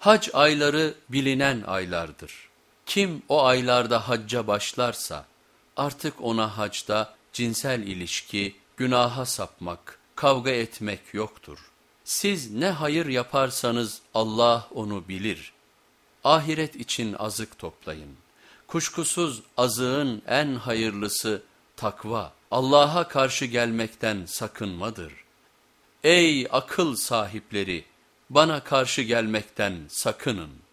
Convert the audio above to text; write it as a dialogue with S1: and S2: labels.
S1: Hac ayları bilinen aylardır. Kim o aylarda hacca başlarsa artık ona hacda cinsel ilişki, günaha sapmak, kavga etmek yoktur. Siz ne hayır yaparsanız Allah onu bilir. Ahiret için azık toplayın. Kuşkusuz azığın en hayırlısı takva, Allah'a karşı gelmekten sakınmadır. Ey akıl sahipleri! Bana karşı gelmekten sakının.''